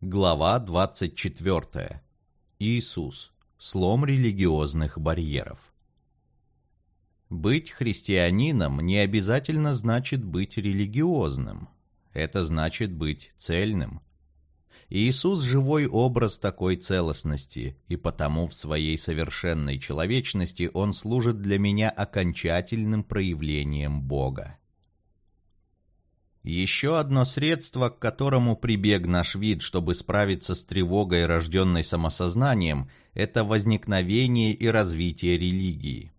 Глава 24. Иисус. Слом религиозных барьеров. Быть христианином не обязательно значит быть религиозным. Это значит быть цельным. Иисус – живой образ такой целостности, и потому в своей совершенной человечности Он служит для меня окончательным проявлением Бога. Еще одно средство, к которому прибег наш вид, чтобы справиться с тревогой, рожденной самосознанием, это возникновение и развитие религии.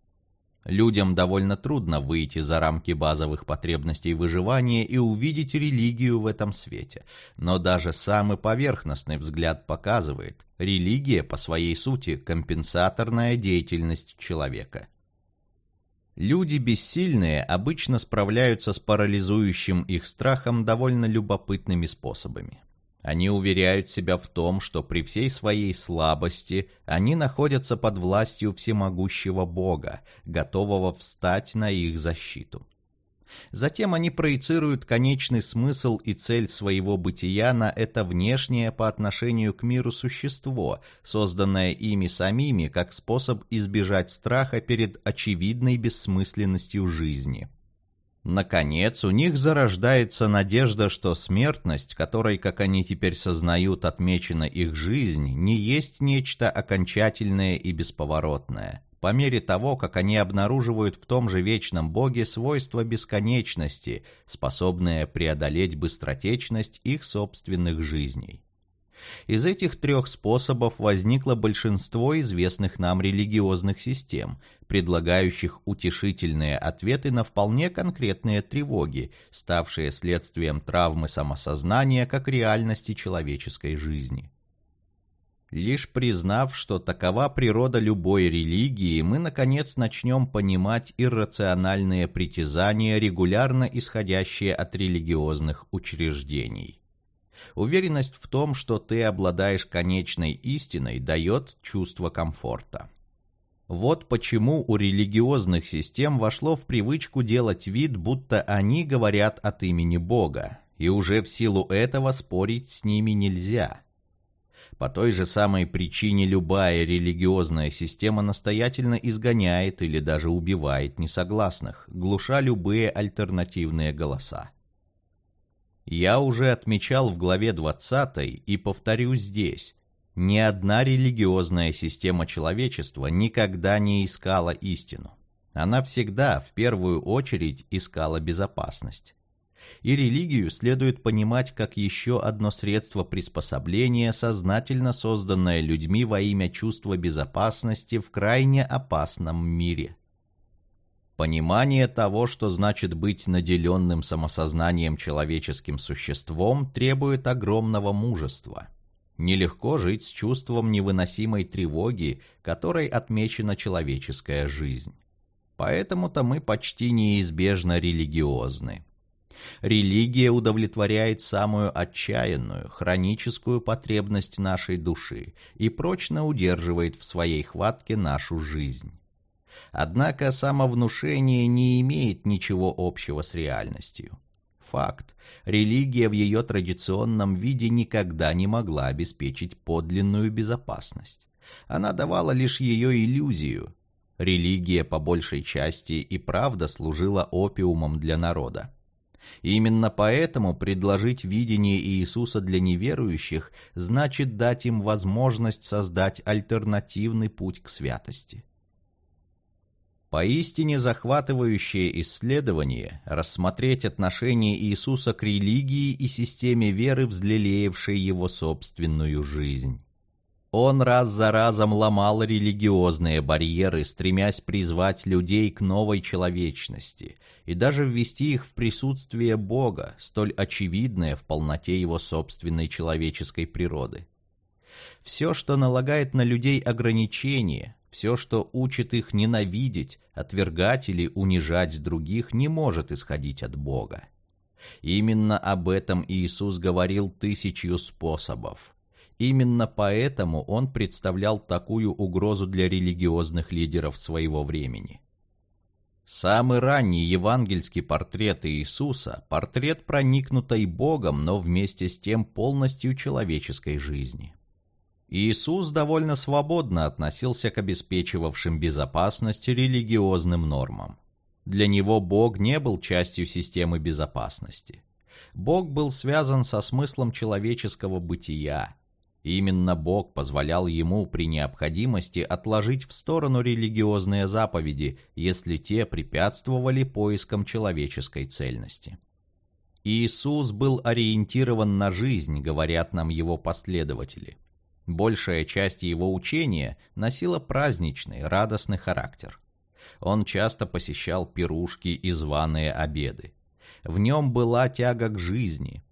Людям довольно трудно выйти за рамки базовых потребностей выживания и увидеть религию в этом свете. Но даже самый поверхностный взгляд показывает, религия по своей сути компенсаторная деятельность человека. Люди бессильные обычно справляются с парализующим их страхом довольно любопытными способами. Они уверяют себя в том, что при всей своей слабости они находятся под властью всемогущего Бога, готового встать на их защиту. Затем они проецируют конечный смысл и цель своего бытия на это внешнее по отношению к миру существо, созданное ими самими как способ избежать страха перед очевидной бессмысленностью жизни. Наконец, у них зарождается надежда, что смертность, которой, как они теперь сознают, отмечена их жизнь, не есть нечто окончательное и бесповоротное по мере того, как они обнаруживают в том же вечном Боге свойства бесконечности, способные преодолеть быстротечность их собственных жизней. Из этих трех способов возникло большинство известных нам религиозных систем, предлагающих утешительные ответы на вполне конкретные тревоги, ставшие следствием травмы самосознания как реальности человеческой жизни. Лишь признав, что такова природа любой религии, мы, наконец, начнем понимать иррациональные притязания, регулярно исходящие от религиозных учреждений. Уверенность в том, что ты обладаешь конечной истиной, дает чувство комфорта. Вот почему у религиозных систем вошло в привычку делать вид, будто они говорят от имени Бога, и уже в силу этого спорить с ними нельзя – по той же самой причине любая религиозная система настоятельно изгоняет или даже убивает несогласных, глуша любые альтернативные голоса. Я уже отмечал в главе 20 и повторю здесь, ни одна религиозная система человечества никогда не искала истину. Она всегда, в первую очередь, искала безопасность и религию следует понимать как еще одно средство приспособления, сознательно созданное людьми во имя чувства безопасности в крайне опасном мире. Понимание того, что значит быть наделенным самосознанием человеческим существом, требует огромного мужества. Нелегко жить с чувством невыносимой тревоги, которой отмечена человеческая жизнь. Поэтому-то мы почти неизбежно религиозны. Религия удовлетворяет самую отчаянную, хроническую потребность нашей души и прочно удерживает в своей хватке нашу жизнь. Однако самовнушение не имеет ничего общего с реальностью. Факт. Религия в ее традиционном виде никогда не могла обеспечить подлинную безопасность. Она давала лишь ее иллюзию. Религия по большей части и правда служила опиумом для народа. Именно поэтому предложить видение Иисуса для неверующих значит дать им возможность создать альтернативный путь к святости. Поистине захватывающее исследование – рассмотреть отношение Иисуса к религии и системе веры, взлелеевшей его собственную жизнь. Он раз за разом ломал религиозные барьеры, стремясь призвать людей к новой человечности и даже ввести их в присутствие Бога, столь очевидное в полноте его собственной человеческой природы. Все, что налагает на людей ограничения, все, что учит их ненавидеть, отвергать или унижать других, не может исходить от Бога. Именно об этом Иисус говорил тысячью способов – Именно поэтому он представлял такую угрозу для религиозных лидеров своего времени. Самый ранний евангельский портрет Иисуса – портрет проникнутой Богом, но вместе с тем полностью человеческой жизни. Иисус довольно свободно относился к обеспечивавшим безопасность религиозным нормам. Для него Бог не был частью системы безопасности. Бог был связан со смыслом человеческого бытия. Именно Бог позволял ему при необходимости отложить в сторону религиозные заповеди, если те препятствовали поискам человеческой цельности. Иисус был ориентирован на жизнь, говорят нам его последователи – Большая часть его учения носила праздничный, радостный характер. Он часто посещал пирушки и званые обеды. В нем была тяга к жизни.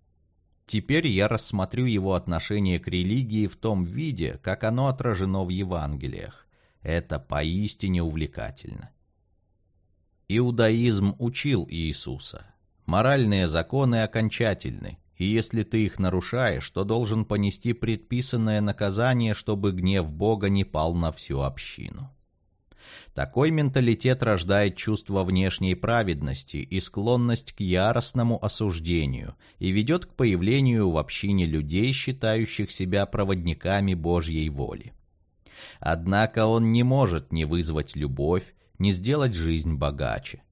Теперь я рассмотрю его отношение к религии в том виде, как оно отражено в Евангелиях. Это поистине увлекательно. Иудаизм учил Иисуса. Моральные законы окончательны, и если ты их нарушаешь, то должен понести предписанное наказание, чтобы гнев Бога не пал на всю общину. Такой менталитет рождает чувство внешней праведности и склонность к яростному осуждению и ведет к появлению в общине людей, считающих себя проводниками Божьей воли. Однако он не может не вызвать любовь, не сделать жизнь богаче.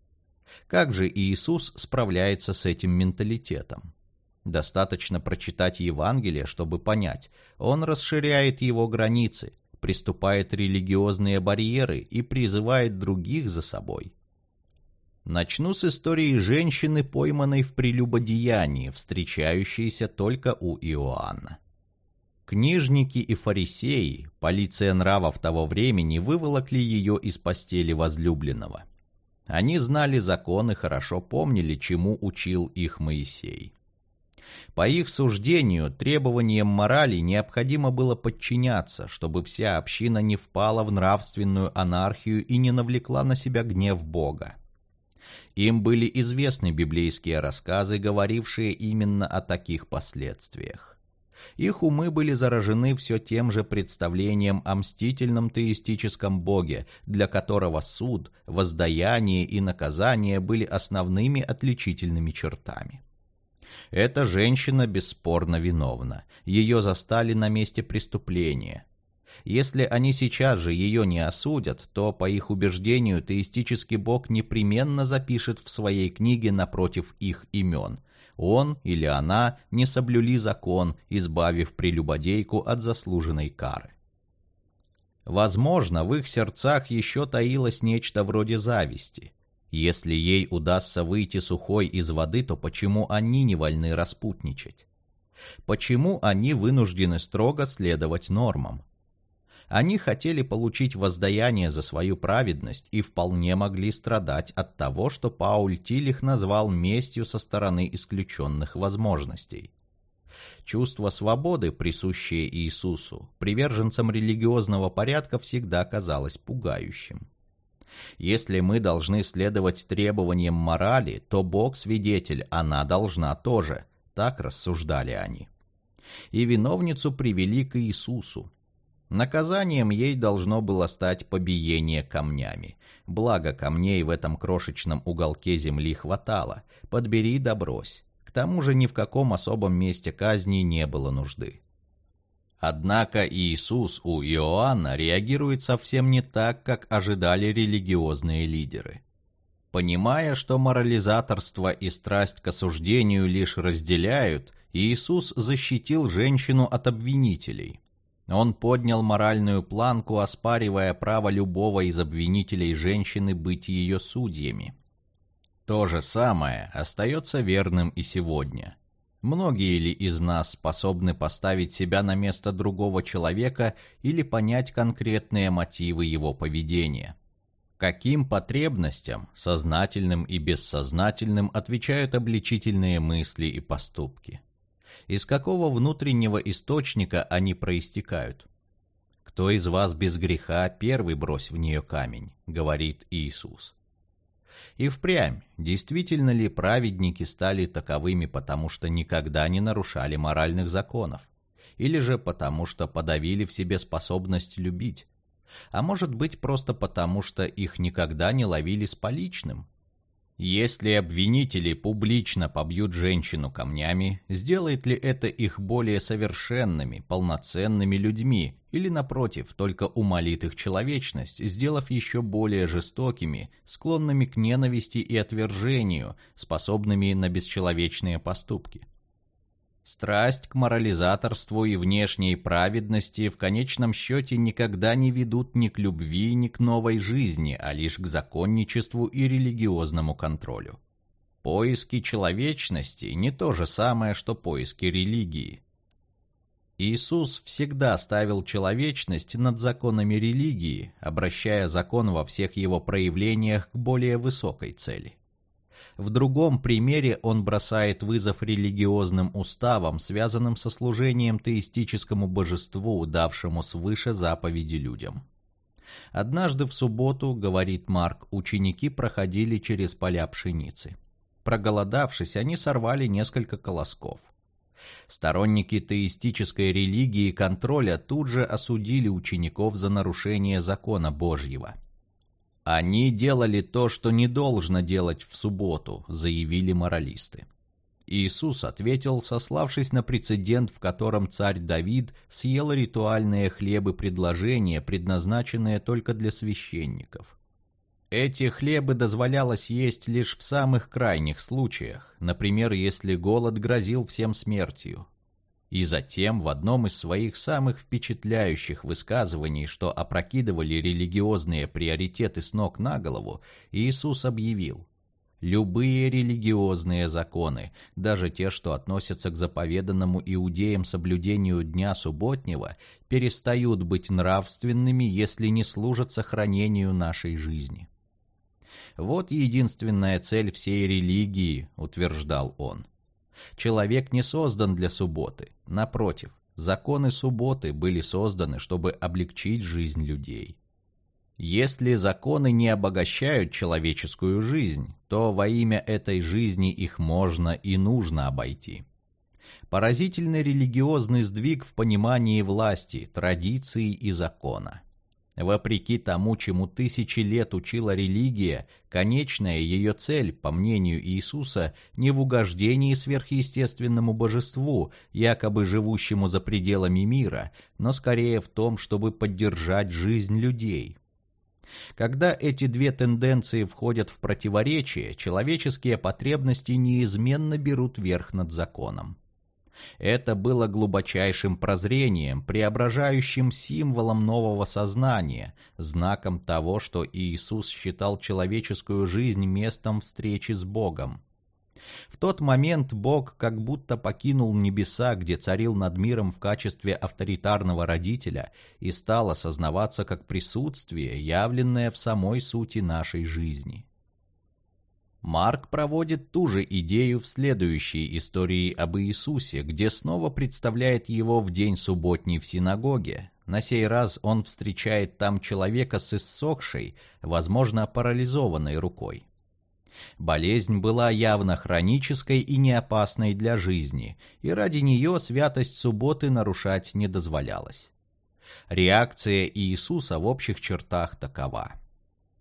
Как же Иисус справляется с этим менталитетом? Достаточно прочитать Евангелие, чтобы понять. Он расширяет его границы, приступает религиозные барьеры и призывает других за собой. Начну с истории женщины, пойманной в прелюбодеянии, встречающейся только у Иоанна. Книжники и фарисеи, полиция нравов того времени, выволокли ее из постели возлюбленного. Они знали закон и хорошо помнили, чему учил их Моисей. По их суждению, требованиям морали необходимо было подчиняться, чтобы вся община не впала в нравственную анархию и не навлекла на себя гнев Бога. Им были известны библейские рассказы, говорившие именно о таких последствиях. Их умы были заражены все тем же представлением о мстительном теистическом боге, для которого суд, воздаяние и наказание были основными отличительными чертами. Эта женщина бесспорно виновна. Ее застали на месте преступления. Если они сейчас же ее не осудят, то, по их убеждению, теистический бог непременно запишет в своей книге напротив их имен. Он или она не соблюли закон, избавив прелюбодейку от заслуженной кары. Возможно, в их сердцах еще таилось нечто вроде зависти. Если ей удастся выйти сухой из воды, то почему они не вольны распутничать? Почему они вынуждены строго следовать нормам? Они хотели получить воздаяние за свою праведность и вполне могли страдать от того, что Пауль Тилих назвал местью со стороны исключенных возможностей. Чувство свободы, присущее Иисусу, приверженцам религиозного порядка всегда казалось пугающим. Если мы должны следовать требованиям морали, то Бог свидетель, она должна тоже. Так рассуждали они. И виновницу привели к Иисусу. Наказанием ей должно было стать побиение камнями. Благо камней в этом крошечном уголке земли хватало. Подбери да брось. К тому же ни в каком особом месте казни не было нужды. Однако Иисус у Иоанна реагирует совсем не так, как ожидали религиозные лидеры. Понимая, что морализаторство и страсть к осуждению лишь разделяют, Иисус защитил женщину от обвинителей. Он поднял моральную планку, оспаривая право любого из обвинителей женщины быть ее судьями. То же самое остается верным и сегодня – Многие ли из нас способны поставить себя на место другого человека или понять конкретные мотивы его поведения? Каким потребностям, сознательным и бессознательным, отвечают обличительные мысли и поступки? Из какого внутреннего источника они проистекают? «Кто из вас без греха, первый брось в нее камень», — говорит Иисус. И впрямь, действительно ли праведники стали таковыми, потому что никогда не нарушали моральных законов? Или же потому что подавили в себе способность любить? А может быть просто потому, что их никогда не ловили с поличным? Если обвинители публично побьют женщину камнями, сделает ли это их более совершенными, полноценными людьми, или, напротив, только умолит их человечность, сделав еще более жестокими, склонными к ненависти и отвержению, способными на бесчеловечные поступки? Страсть к морализаторству и внешней праведности в конечном счете никогда не ведут ни к любви, ни к новой жизни, а лишь к законничеству и религиозному контролю. Поиски человечности не то же самое, что поиски религии. Иисус всегда ставил человечность над законами религии, обращая закон во всех его проявлениях к более высокой цели. В другом примере он бросает вызов религиозным уставам, связанным со служением теистическому божеству, давшему свыше заповеди людям. Однажды в субботу, говорит Марк, ученики проходили через поля пшеницы. Проголодавшись, они сорвали несколько колосков. Сторонники теистической религии контроля тут же осудили учеников за нарушение закона Божьего – «Они делали то, что не должно делать в субботу», — заявили моралисты. Иисус ответил, сославшись на прецедент, в котором царь Давид съел ритуальные хлебы предложения, предназначенные только для священников. Эти хлебы дозволялось есть лишь в самых крайних случаях, например, если голод грозил всем смертью. И затем в одном из своих самых впечатляющих высказываний, что опрокидывали религиозные приоритеты с ног на голову, Иисус объявил Любые религиозные законы, даже те, что относятся к заповеданному иудеям соблюдению дня субботнего, перестают быть нравственными, если не служат сохранению нашей жизни. Вот единственная цель всей религии, утверждал он – Человек не создан для субботы. Напротив, законы субботы были созданы, чтобы облегчить жизнь людей. Если законы не обогащают человеческую жизнь, то во имя этой жизни их можно и нужно обойти. Поразительный религиозный сдвиг в понимании власти, традиции и закона. Вопреки тому, чему тысячи лет учила религия, конечная ее цель, по мнению Иисуса, не в угождении сверхъестественному божеству, якобы живущему за пределами мира, но скорее в том, чтобы поддержать жизнь людей. Когда эти две тенденции входят в противоречие, человеческие потребности неизменно берут верх над законом. Это было глубочайшим прозрением, преображающим символом нового сознания, знаком того, что Иисус считал человеческую жизнь местом встречи с Богом. В тот момент Бог как будто покинул небеса, где царил над миром в качестве авторитарного родителя, и стал осознаваться как присутствие, явленное в самой сути нашей жизни. Марк проводит ту же идею в следующей истории об Иисусе, где снова представляет его в день субботний в синагоге. На сей раз он встречает там человека с иссохшей, возможно, парализованной рукой. Болезнь была явно хронической и неопасной для жизни, и ради нее святость субботы нарушать не дозволялось. Реакция Иисуса в общих чертах такова –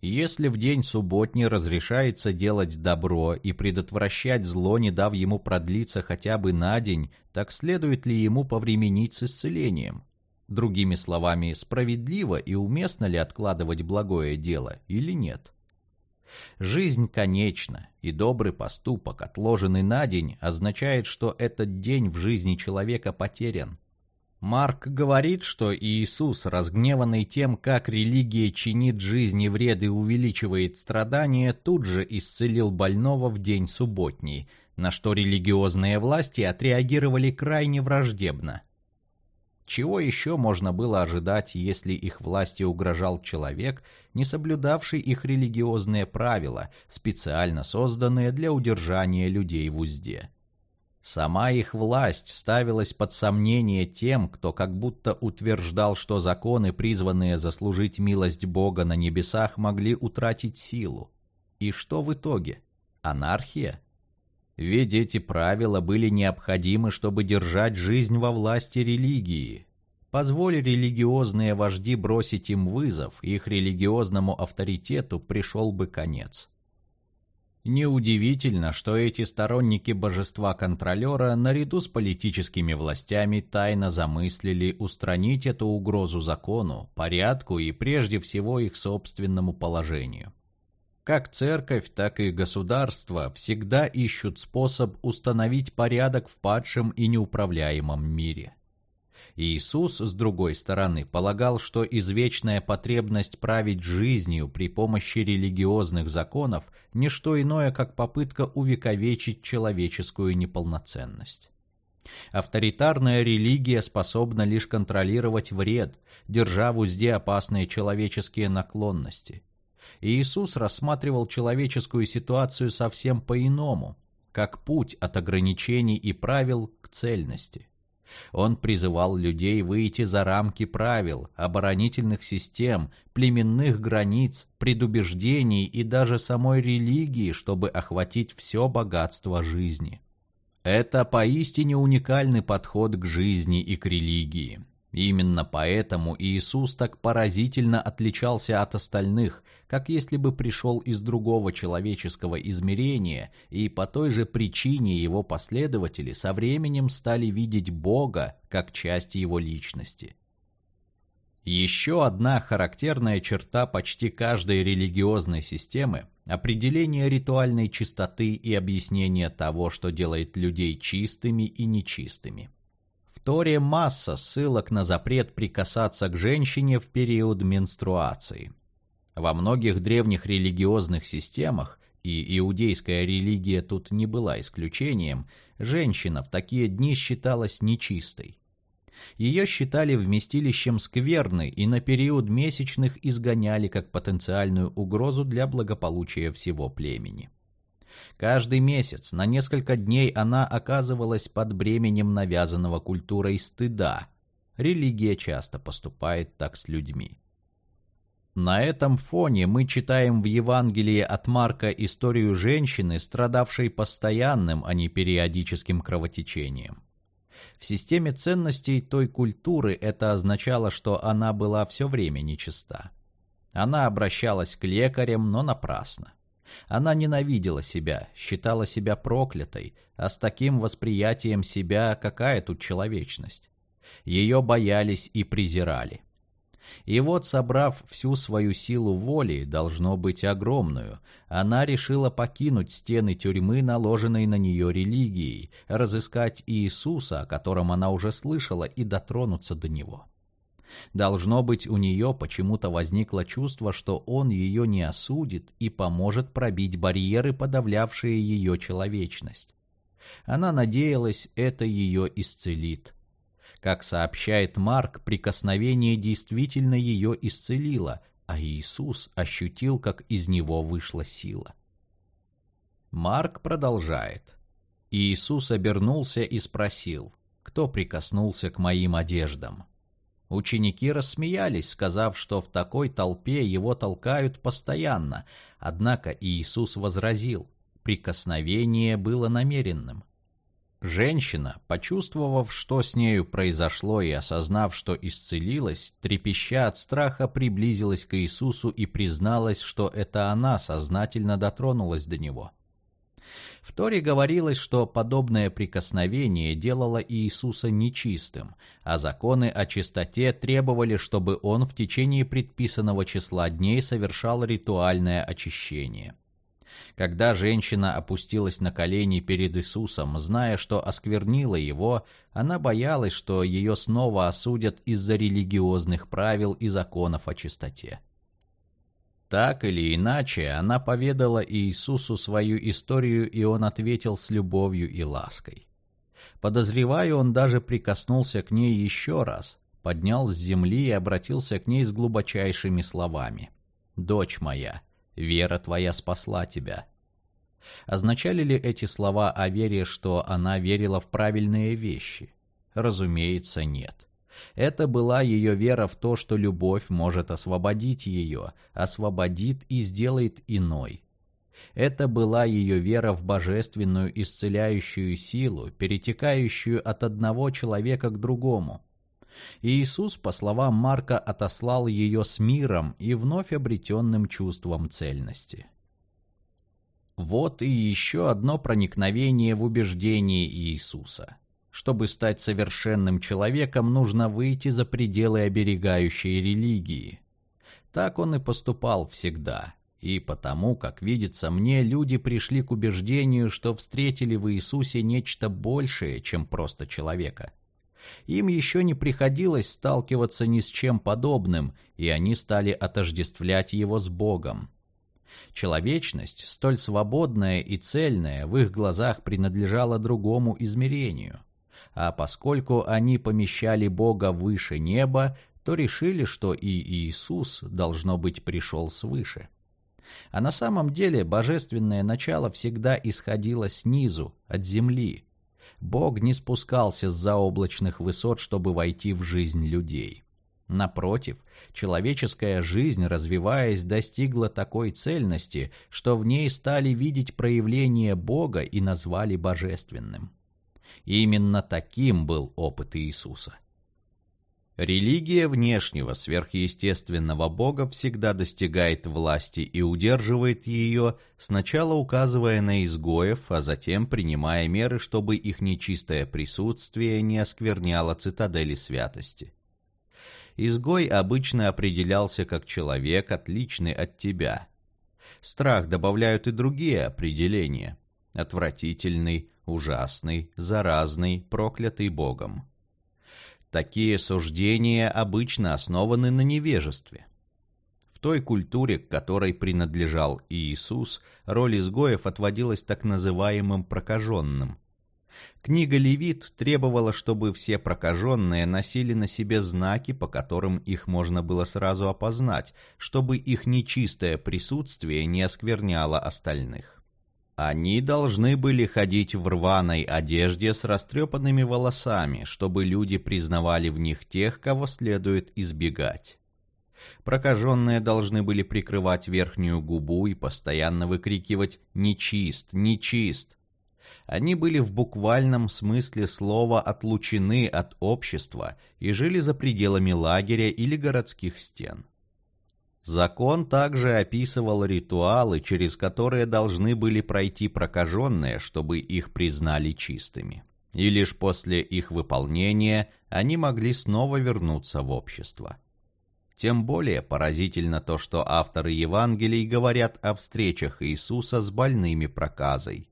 если в день субботний разрешается делать добро и предотвращать зло, не дав ему продлиться хотя бы на день, так следует ли ему повременить с исцелением? Другими словами, справедливо и уместно ли откладывать благое дело или нет? Жизнь конечна, и добрый поступок, отложенный на день, означает, что этот день в жизни человека потерян. Марк говорит, что Иисус, разгневанный тем, как религия чинит жизни вред и увеличивает страдания, тут же исцелил больного в день субботний, на что религиозные власти отреагировали крайне враждебно. Чего еще можно было ожидать, если их власти угрожал человек, не соблюдавший их религиозные правила, специально созданные для удержания людей в узде? Сама их власть ставилась под сомнение тем, кто как будто утверждал, что законы, призванные заслужить милость Бога на небесах, могли утратить силу. И что в итоге? Анархия? Ведь эти правила были необходимы, чтобы держать жизнь во власти религии. Позволь религиозные вожди бросить им вызов, их религиозному авторитету пришел бы конец. Неудивительно, что эти сторонники божества-контролера наряду с политическими властями тайно замыслили устранить эту угрозу закону, порядку и прежде всего их собственному положению. Как церковь, так и государство всегда ищут способ установить порядок в падшем и неуправляемом мире. Иисус, с другой стороны, полагал, что извечная потребность править жизнью при помощи религиозных законов – не что иное, как попытка увековечить человеческую неполноценность. Авторитарная религия способна лишь контролировать вред, держа в узде опасные человеческие наклонности. Иисус рассматривал человеческую ситуацию совсем по-иному, как путь от ограничений и правил к цельности. Он призывал людей выйти за рамки правил, оборонительных систем, племенных границ, предубеждений и даже самой религии, чтобы охватить все богатство жизни. Это поистине уникальный подход к жизни и к религии. Именно поэтому Иисус так поразительно отличался от остальных, как если бы пришел из другого человеческого измерения, и по той же причине его последователи со временем стали видеть Бога как часть его личности. Еще одна характерная черта почти каждой религиозной системы – определение ритуальной чистоты и объяснение того, что делает людей чистыми и нечистыми. Торе масса ссылок на запрет прикасаться к женщине в период менструации. Во многих древних религиозных системах, и иудейская религия тут не была исключением, женщина в такие дни считалась нечистой. Ее считали вместилищем скверны и на период месячных изгоняли как потенциальную угрозу для благополучия всего племени. Каждый месяц на несколько дней она оказывалась под бременем навязанного культурой стыда. Религия часто поступает так с людьми. На этом фоне мы читаем в Евангелии от Марка историю женщины, страдавшей постоянным, а не периодическим кровотечением. В системе ценностей той культуры это означало, что она была все время нечиста. Она обращалась к лекарям, но напрасно. Она ненавидела себя, считала себя проклятой, а с таким восприятием себя какая тут человечность? Ее боялись и презирали. И вот, собрав всю свою силу воли, должно быть огромную, она решила покинуть стены тюрьмы, наложенной на нее религией, разыскать Иисуса, о котором она уже слышала, и дотронуться до него. Должно быть, у нее почему-то возникло чувство, что он ее не осудит и поможет пробить барьеры, подавлявшие ее человечность. Она надеялась, это ее исцелит. Как сообщает Марк, прикосновение действительно ее исцелило, а Иисус ощутил, как из него вышла сила. Марк продолжает. Иисус обернулся и спросил, кто прикоснулся к моим одеждам. Ученики рассмеялись, сказав, что в такой толпе его толкают постоянно, однако Иисус возразил, прикосновение было намеренным. Женщина, почувствовав, что с нею произошло и осознав, что исцелилась, трепеща от страха, приблизилась к Иисусу и призналась, что это она сознательно дотронулась до него. В Торе говорилось, что подобное прикосновение делало Иисуса нечистым, а законы о чистоте требовали, чтобы он в течение предписанного числа дней совершал ритуальное очищение. Когда женщина опустилась на колени перед Иисусом, зная, что осквернила его, она боялась, что ее снова осудят из-за религиозных правил и законов о чистоте. Так или иначе, она поведала Иисусу свою историю, и он ответил с любовью и лаской. Подозреваю, он даже прикоснулся к ней еще раз, поднял с земли и обратился к ней с глубочайшими словами. «Дочь моя, вера твоя спасла тебя». Означали ли эти слова о вере, что она верила в правильные вещи? Разумеется, нет. Это была ее вера в то, что любовь может освободить ее, освободит и сделает иной. Это была ее вера в божественную исцеляющую силу, перетекающую от одного человека к другому. Иисус, по словам Марка, отослал ее с миром и вновь обретенным чувством цельности. Вот и еще одно проникновение в убеждение Иисуса. Чтобы стать совершенным человеком, нужно выйти за пределы оберегающей религии. Так он и поступал всегда. И потому, как видится мне, люди пришли к убеждению, что встретили в Иисусе нечто большее, чем просто человека. Им еще не приходилось сталкиваться ни с чем подобным, и они стали отождествлять его с Богом. Человечность, столь свободная и цельная, в их глазах принадлежала другому измерению – а поскольку они помещали Бога выше неба, то решили, что и Иисус, должно быть, пришел свыше. А на самом деле божественное начало всегда исходило снизу, от земли. Бог не спускался с заоблачных высот, чтобы войти в жизнь людей. Напротив, человеческая жизнь, развиваясь, достигла такой цельности, что в ней стали видеть проявление Бога и назвали божественным. Именно таким был опыт Иисуса. Религия внешнего сверхъестественного Бога всегда достигает власти и удерживает ее, сначала указывая на изгоев, а затем принимая меры, чтобы их нечистое присутствие не оскверняло цитадели святости. Изгой обычно определялся как человек, отличный от тебя. Страх добавляют и другие определения. Отвратительный, ужасный, заразный, проклятый Богом. Такие суждения обычно основаны на невежестве. В той культуре, к которой принадлежал Иисус, роль изгоев отводилась так называемым прокаженным. Книга Левит требовала, чтобы все прокаженные носили на себе знаки, по которым их можно было сразу опознать, чтобы их нечистое присутствие не оскверняло остальных. Они должны были ходить в рваной одежде с растрепанными волосами, чтобы люди признавали в них тех, кого следует избегать. Прокаженные должны были прикрывать верхнюю губу и постоянно выкрикивать «Нечист! Нечист!». Они были в буквальном смысле слова отлучены от общества и жили за пределами лагеря или городских стен. Закон также описывал ритуалы, через которые должны были пройти прокаженные, чтобы их признали чистыми. И лишь после их выполнения они могли снова вернуться в общество. Тем более поразительно то, что авторы Евангелий говорят о встречах Иисуса с больными проказой.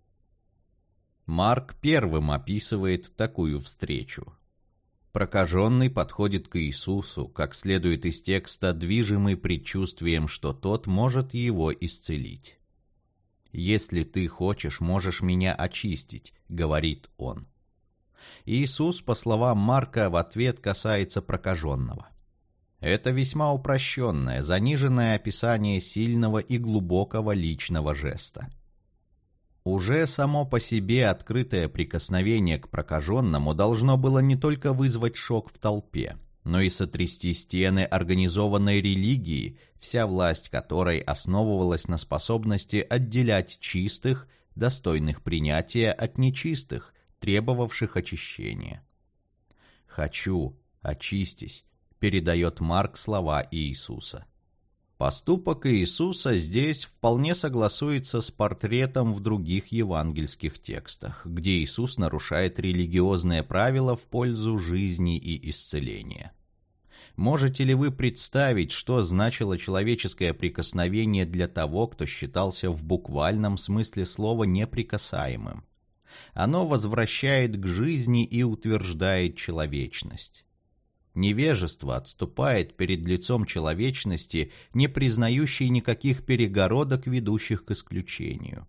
Марк первым описывает такую встречу. Прокаженный подходит к Иисусу, как следует из текста, движимый предчувствием, что тот может его исцелить. «Если ты хочешь, можешь меня очистить», — говорит он. Иисус, по словам Марка, в ответ касается прокаженного. Это весьма упрощенное, заниженное описание сильного и глубокого личного жеста. Уже само по себе открытое прикосновение к прокаженному должно было не только вызвать шок в толпе, но и сотрясти стены организованной религии, вся власть которой основывалась на способности отделять чистых, достойных принятия от нечистых, требовавших очищения. «Хочу, очистись», передает Марк слова Иисуса. Поступок Иисуса здесь вполне согласуется с портретом в других евангельских текстах, где Иисус нарушает религиозные правила в пользу жизни и исцеления. Можете ли вы представить, что значило человеческое прикосновение для того, кто считался в буквальном смысле слова неприкасаемым? Оно возвращает к жизни и утверждает человечность. Невежество отступает перед лицом человечности, не признающей никаких перегородок, ведущих к исключению.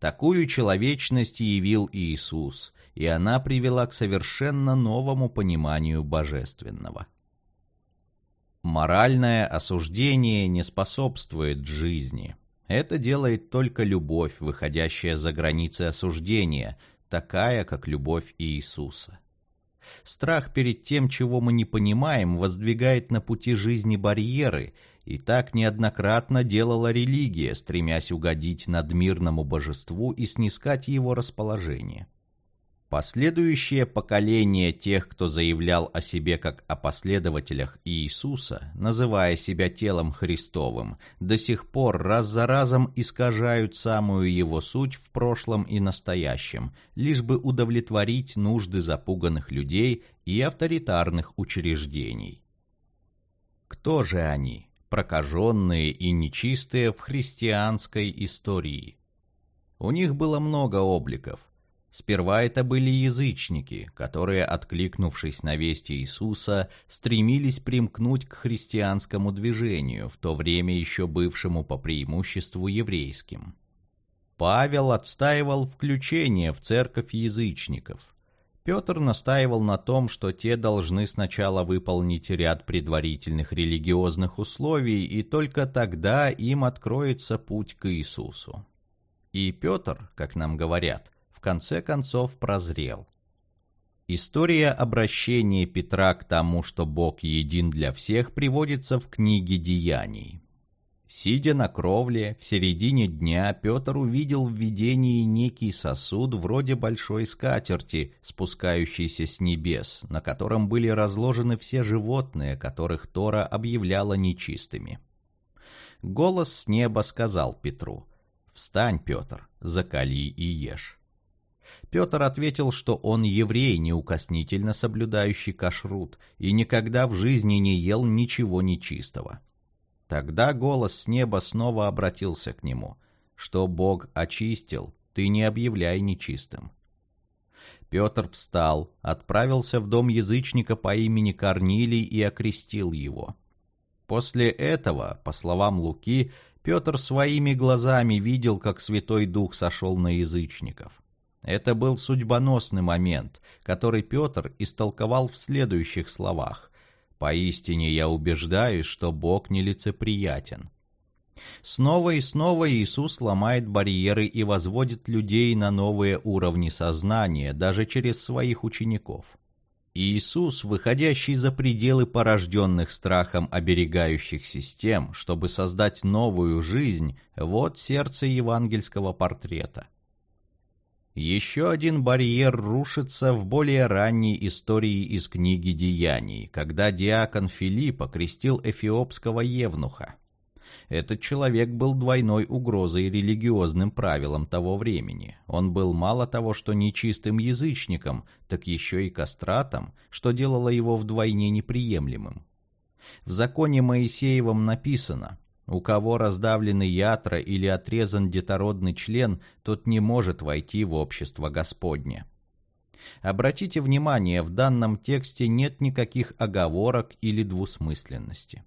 Такую человечность явил Иисус, и она привела к совершенно новому пониманию божественного. Моральное осуждение не способствует жизни. Это делает только любовь, выходящая за границы осуждения, такая, как любовь Иисуса. Страх перед тем, чего мы не понимаем, воздвигает на пути жизни барьеры, и так неоднократно делала религия, стремясь угодить надмирному божеству и снискать его расположение. Последующее поколение тех, кто заявлял о себе как о последователях Иисуса, называя себя телом Христовым, до сих пор раз за разом искажают самую его суть в прошлом и настоящем, лишь бы удовлетворить нужды запуганных людей и авторитарных учреждений. Кто же они, прокаженные и нечистые в христианской истории? У них было много обликов – Сперва это были язычники, которые, откликнувшись на вести Иисуса, стремились примкнуть к христианскому движению, в то время еще бывшему по преимуществу еврейским. Павел отстаивал включение в церковь язычников. Петр настаивал на том, что те должны сначала выполнить ряд предварительных религиозных условий, и только тогда им откроется путь к Иисусу. И Петр, как нам говорят, конце концов прозрел. История обращения Петра к тому, что Бог един для всех, приводится в книге Деяний. Сидя на кровле, в середине дня Петр увидел в видении некий сосуд вроде большой скатерти, спускающийся с небес, на котором были разложены все животные, которых Тора объявляла нечистыми. Голос с неба сказал Петру, «Встань, Петр, закали и ешь». Петр ответил, что он еврей, неукоснительно соблюдающий кашрут, и никогда в жизни не ел ничего нечистого. Тогда голос с неба снова обратился к нему, что Бог очистил, ты не объявляй нечистым. Петр встал, отправился в дом язычника по имени Корнилий и окрестил его. После этого, по словам Луки, Петр своими глазами видел, как Святой Дух сошел на язычников. Это был судьбоносный момент, который Петр истолковал в следующих словах. «Поистине я убеждаюсь, что Бог нелицеприятен». Снова и снова Иисус ломает барьеры и возводит людей на новые уровни сознания, даже через своих учеников. Иисус, выходящий за пределы порожденных страхом оберегающих систем, чтобы создать новую жизнь, вот сердце евангельского портрета. Еще один барьер рушится в более ранней истории из книги «Деяний», когда диакон Филипп окрестил эфиопского евнуха. Этот человек был двойной угрозой религиозным правилам того времени. Он был мало того, что нечистым язычником, так еще и кастратом, что делало его вдвойне неприемлемым. В законе Моисеевом написано у кого раздавлены ятра или отрезан детородный член, тот не может войти в общество Господне. Обратите внимание, в данном тексте нет никаких оговорок или двусмысленности.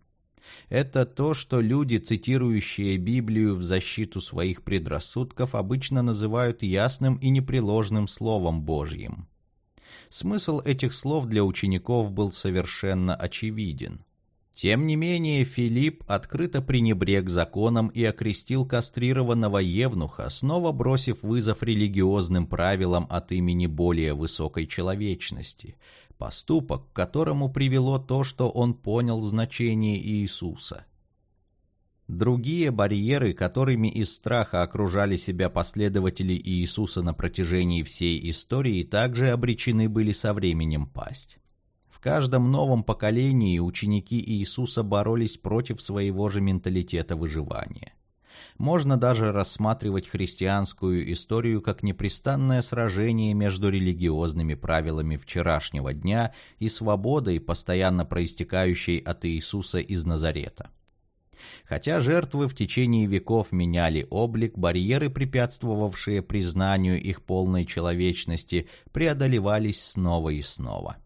Это то, что люди, цитирующие Библию в защиту своих предрассудков, обычно называют ясным и непреложным Словом Божьим. Смысл этих слов для учеников был совершенно очевиден. Тем не менее, Филипп открыто пренебрег законом и окрестил кастрированного евнуха, снова бросив вызов религиозным правилам от имени более высокой человечности, поступок, к которому привело то, что он понял значение Иисуса. Другие барьеры, которыми из страха окружали себя последователи Иисуса на протяжении всей истории, также обречены были со временем пасть. В каждом новом поколении ученики Иисуса боролись против своего же менталитета выживания. Можно даже рассматривать христианскую историю как непрестанное сражение между религиозными правилами вчерашнего дня и свободой, постоянно проистекающей от Иисуса из Назарета. Хотя жертвы в течение веков меняли облик, барьеры, препятствовавшие признанию их полной человечности, преодолевались снова и снова.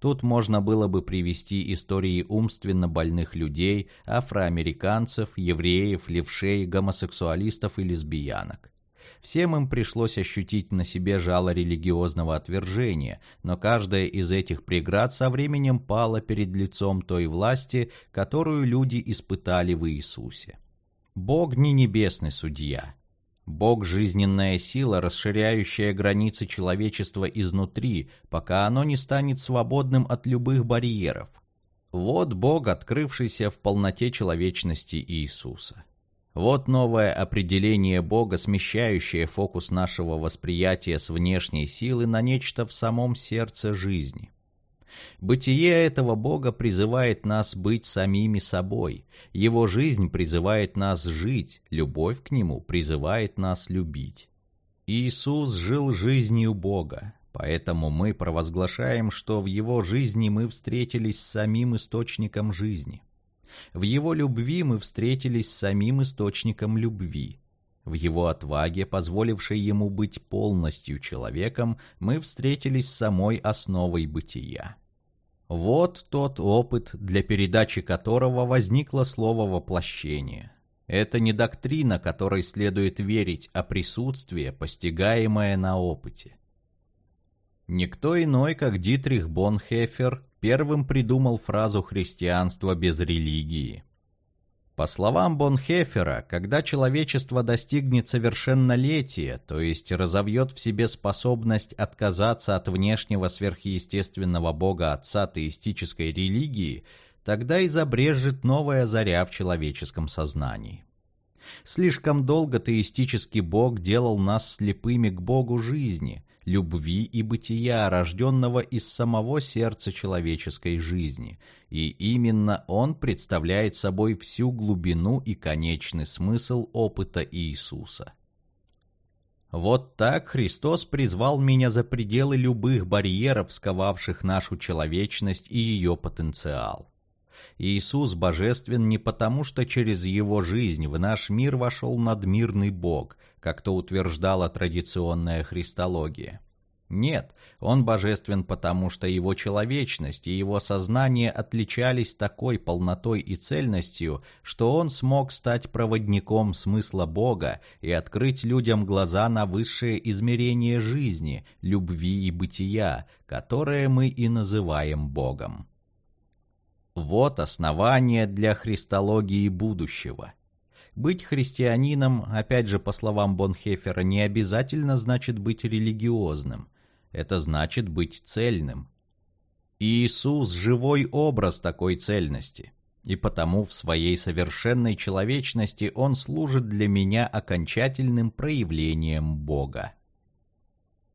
Тут можно было бы привести истории умственно больных людей, афроамериканцев, евреев, левшей, гомосексуалистов и лесбиянок. Всем им пришлось ощутить на себе жало религиозного отвержения, но каждая из этих преград со временем пала перед лицом той власти, которую люди испытали в Иисусе. Бог не небесный судья, Бог – жизненная сила, расширяющая границы человечества изнутри, пока оно не станет свободным от любых барьеров. Вот Бог, открывшийся в полноте человечности Иисуса. Вот новое определение Бога, смещающее фокус нашего восприятия с внешней силы на нечто в самом сердце жизни. Бытие этого Бога призывает нас быть самими собой, Его жизнь призывает нас жить, любовь к Нему призывает нас любить. Иисус жил жизнью Бога, поэтому мы провозглашаем, что в Его жизни мы встретились с самим источником жизни. В Его любви мы встретились с самим источником любви. В Его отваге, позволившей Ему быть полностью человеком, мы встретились с самой основой бытия. Вот тот опыт, для передачи которого возникло слово «воплощение». Это не доктрина, которой следует верить, а присутствие, постигаемое на опыте. Никто иной, как Дитрих Бонхефер, первым придумал фразу «христианство без религии». По словам Бонхефера, когда человечество достигнет совершеннолетия, то есть разовьет в себе способность отказаться от внешнего сверхъестественного бога отца теистической религии, тогда и забрежет новая заря в человеческом сознании. Слишком долго теистический бог делал нас слепыми к богу жизни, любви и бытия, рожденного из самого сердца человеческой жизни, и именно он представляет собой всю глубину и конечный смысл опыта Иисуса. Вот так Христос призвал меня за пределы любых барьеров, сковавших нашу человечность и ее потенциал. Иисус божествен не потому, что через его жизнь в наш мир вошел надмирный Бог, как то утверждала традиционная христология. Нет, он божествен потому, что его человечность и его сознание отличались такой полнотой и цельностью, что он смог стать проводником смысла Бога и открыть людям глаза на высшее измерение жизни, любви и бытия, которое мы и называем Богом. Вот основание для христологии будущего. Быть христианином, опять же по словам Бонхефера, не обязательно значит быть религиозным. Это значит быть цельным. Иисус – живой образ такой цельности, и потому в своей совершенной человечности Он служит для меня окончательным проявлением Бога.